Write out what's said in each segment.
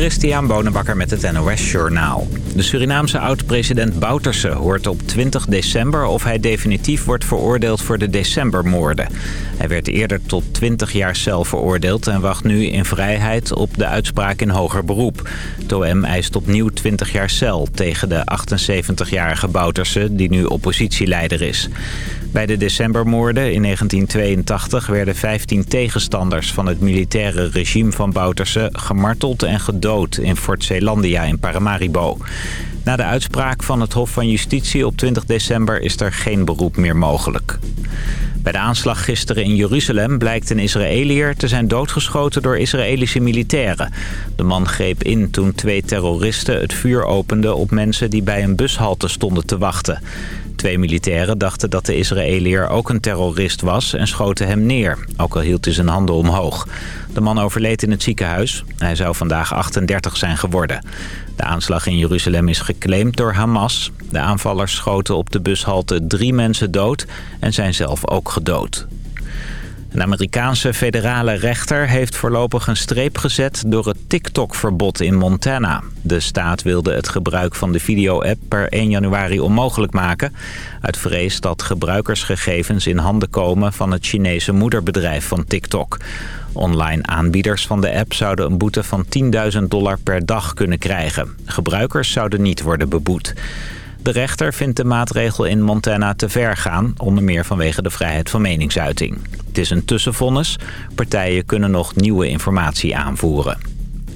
Christian Bonenbakker met het NOS Journaal. De Surinaamse oud-president Bouterse hoort op 20 december of hij definitief wordt veroordeeld voor de decembermoorden. Hij werd eerder tot 20 jaar cel veroordeeld en wacht nu in vrijheid op de uitspraak in hoger beroep. TOM eist opnieuw 20 jaar cel tegen de 78-jarige Bouterse die nu oppositieleider is. Bij de decembermoorden in 1982 werden 15 tegenstanders van het militaire regime van Bouterse gemarteld en gedood in Fort Zeelandia in Paramaribo. Na de uitspraak van het Hof van Justitie op 20 december is er geen beroep meer mogelijk. Bij de aanslag gisteren in Jeruzalem blijkt een Israëliër te zijn doodgeschoten door Israëlische militairen. De man greep in toen twee terroristen het vuur openden op mensen die bij een bushalte stonden te wachten. Twee militairen dachten dat de Israëliër ook een terrorist was en schoten hem neer, ook al hield hij zijn handen omhoog. De man overleed in het ziekenhuis. Hij zou vandaag 38 zijn geworden. De aanslag in Jeruzalem is geclaimd door Hamas. De aanvallers schoten op de bushalte drie mensen dood en zijn zelf ook gedood. Een Amerikaanse federale rechter heeft voorlopig een streep gezet door het TikTok-verbod in Montana. De staat wilde het gebruik van de video-app per 1 januari onmogelijk maken... uit vrees dat gebruikersgegevens in handen komen van het Chinese moederbedrijf van TikTok. Online aanbieders van de app zouden een boete van 10.000 dollar per dag kunnen krijgen. Gebruikers zouden niet worden beboet. De rechter vindt de maatregel in Montana te ver gaan, onder meer vanwege de vrijheid van meningsuiting. Het is een tussenvonnis. Partijen kunnen nog nieuwe informatie aanvoeren.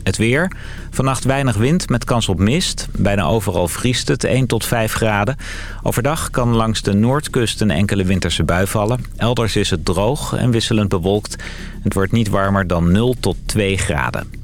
Het weer. Vannacht weinig wind met kans op mist. Bijna overal vriest het 1 tot 5 graden. Overdag kan langs de noordkust een enkele winterse bui vallen. Elders is het droog en wisselend bewolkt. Het wordt niet warmer dan 0 tot 2 graden.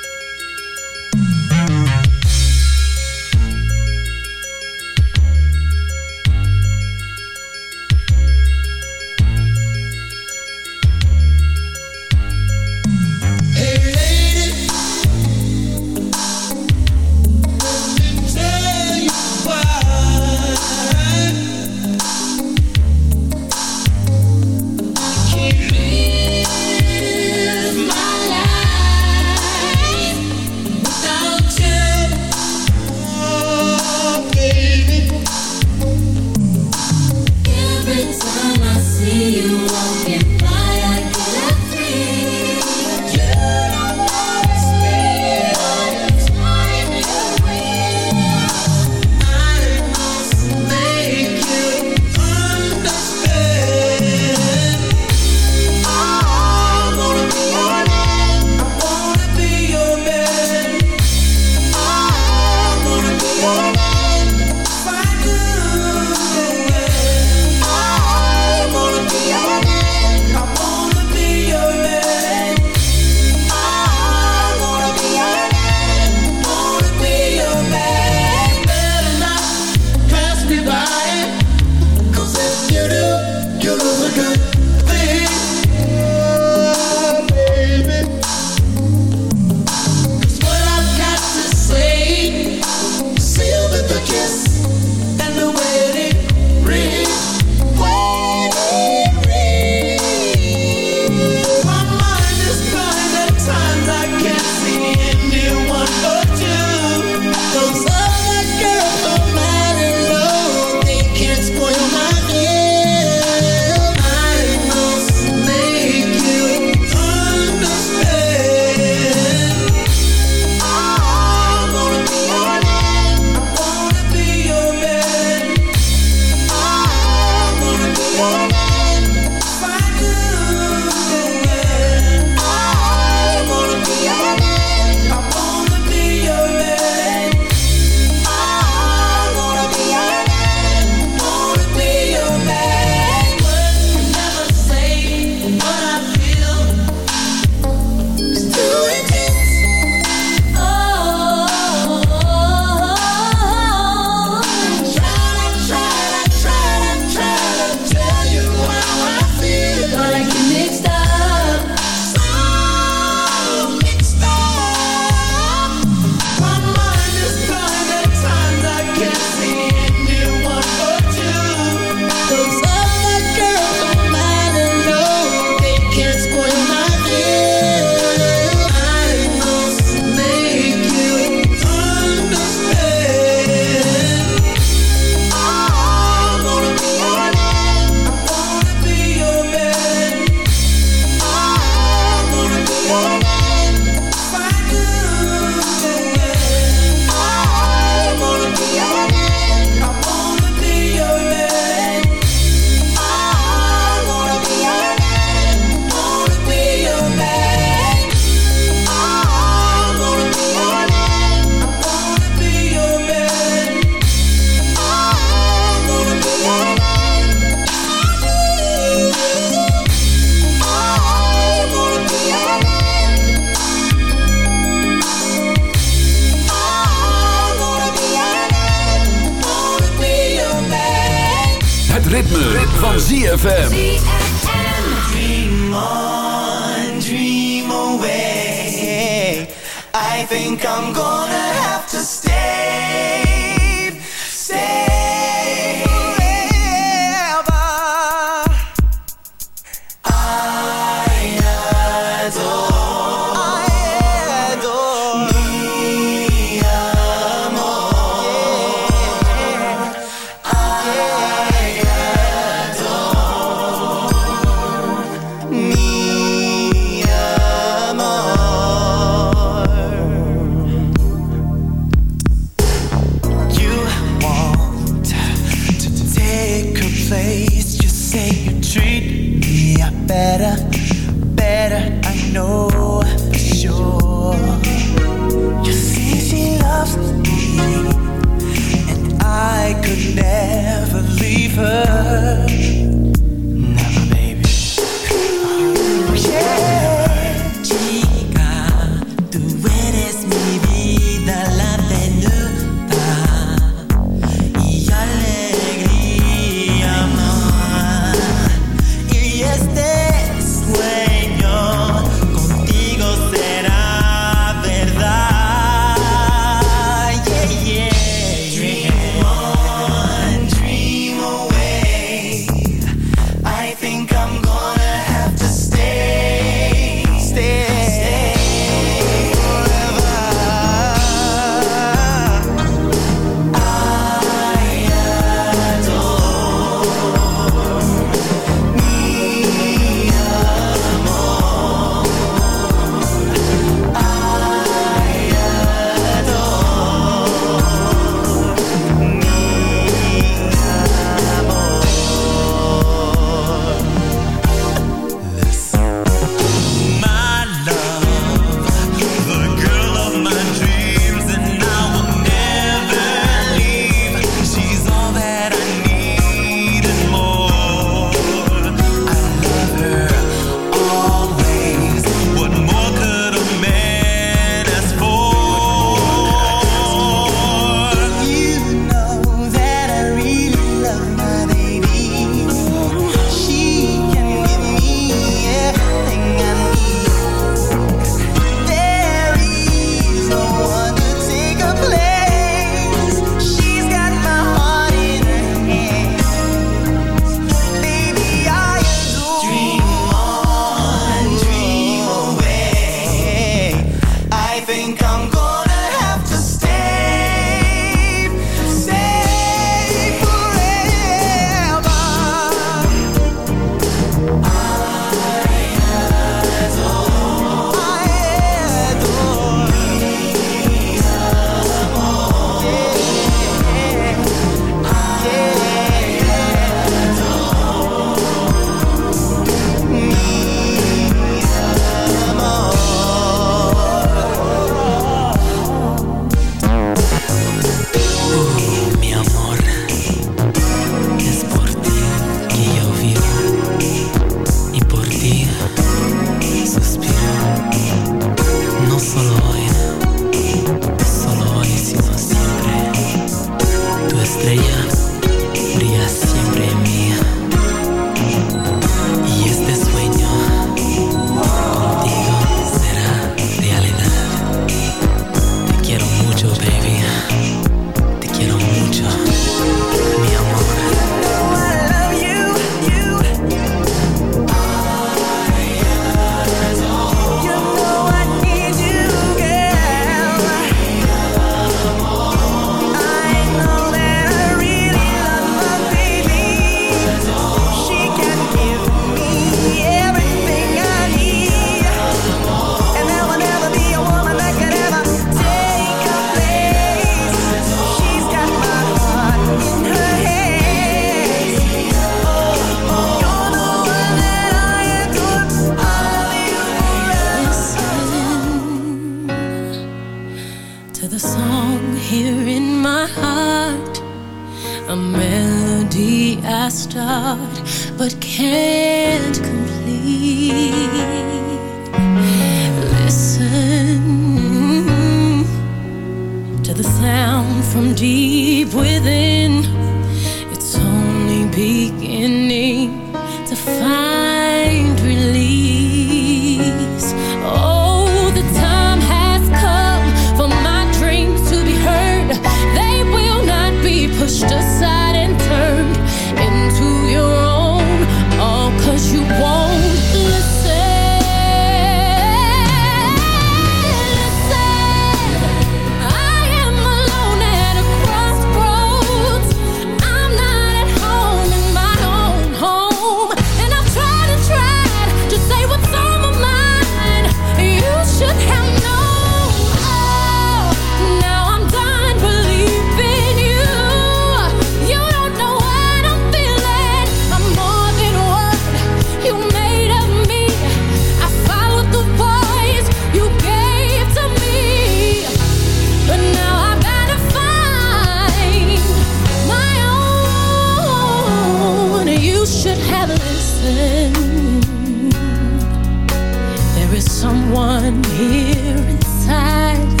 There's someone here inside.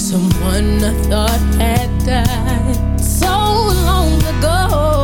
Someone I thought had died So long ago.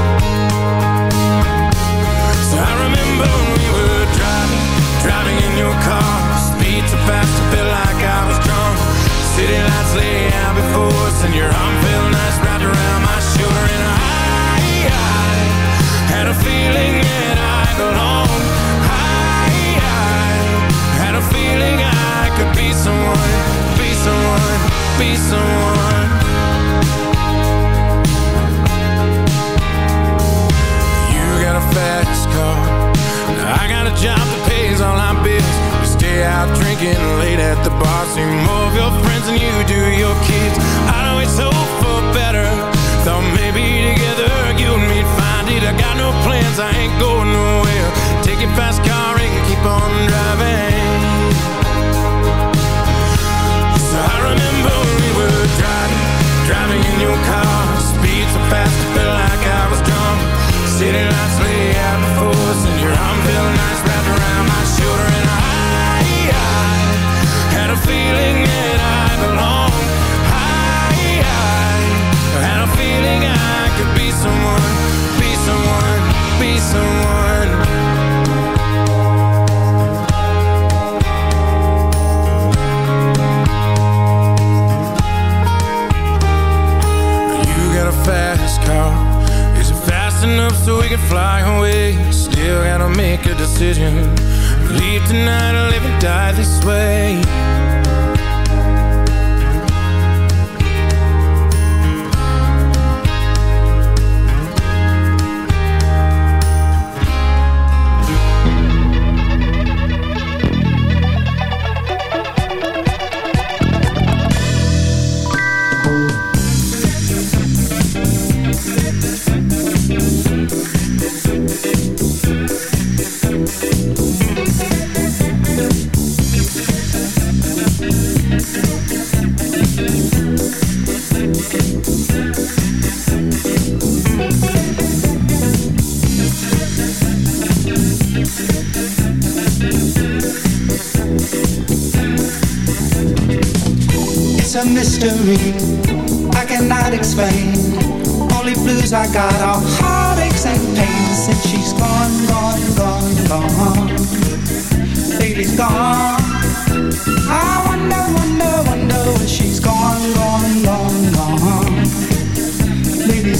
fast it felt like I was drunk. City lights lay out before us And your arm felt nice wrapped around my shoulder. And I, I had a feeling that I belonged. I, I had a feeling I could be someone Be someone, be someone. You got a fast car I got a job that pays all our bills. We stay out drinking late at the bar. See more of your friends than you do your kids. I know it's hope for better. Thought maybe together you and me'd find it. I got no plans, I ain't going nowhere. Take your fast car and keep on driving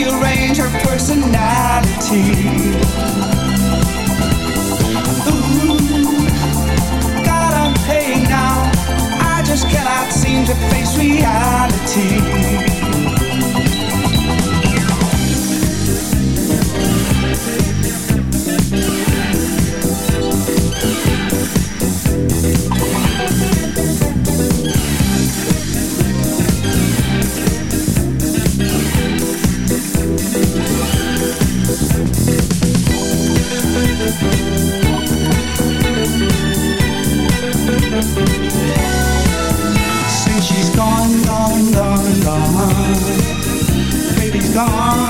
Rearrange her personality. Ooh, God, I'm paying now. I just cannot seem to face reality. Some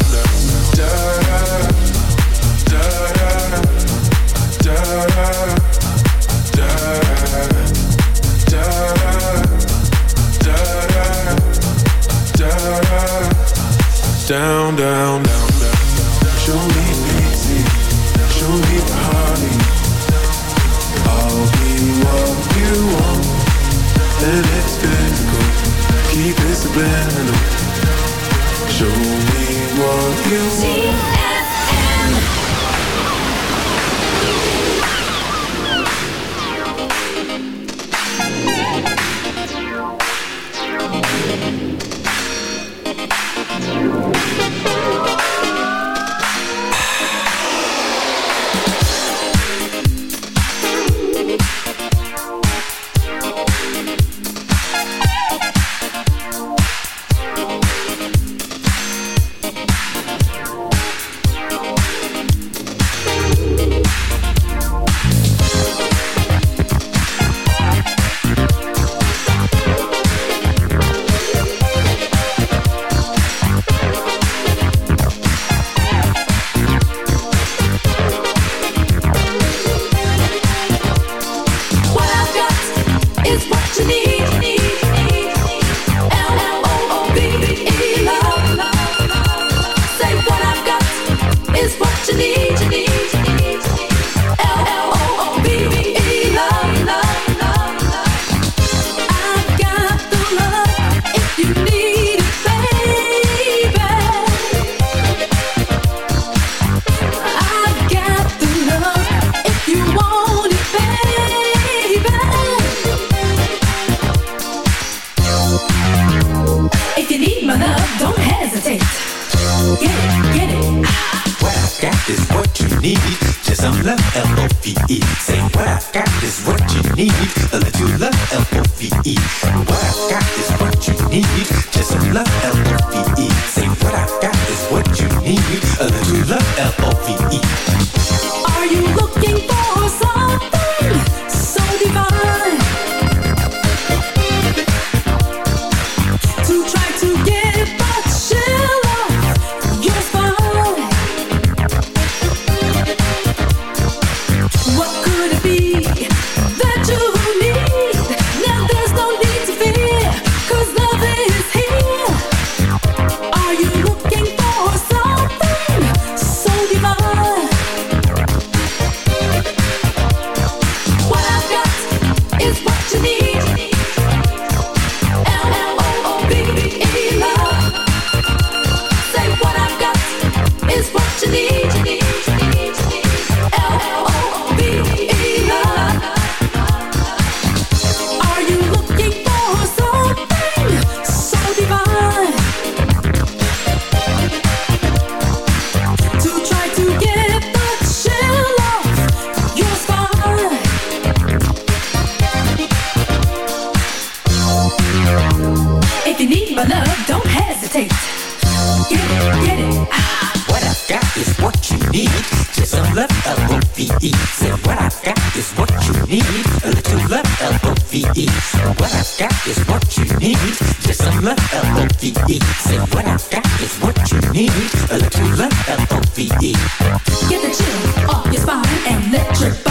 down, down. my love, don't hesitate. Get it, get it. Ah, what I've got is what you need. Just some love, L-O-V-E. Said what I've got is what you need. A little love, L-O-V-E. Said what I've got is what you need. Just some love, L-O-V-E. Said what I've got is what you need. A little love, L-O-V-E. Get the chill off your spine and let your body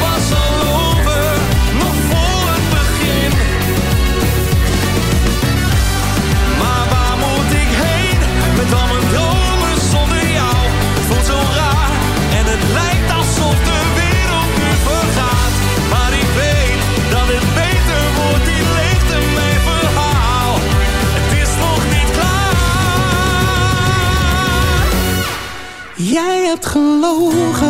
Pas over nog voor het begin, maar waar moet ik heen met al mijn dole zonder jou? Voelt zo raar, en het lijkt alsof de wereld nu vergaat. Maar ik weet dat het beter wordt in licht en mijn verhaal. Het is nog niet klaar. Jij hebt gelogen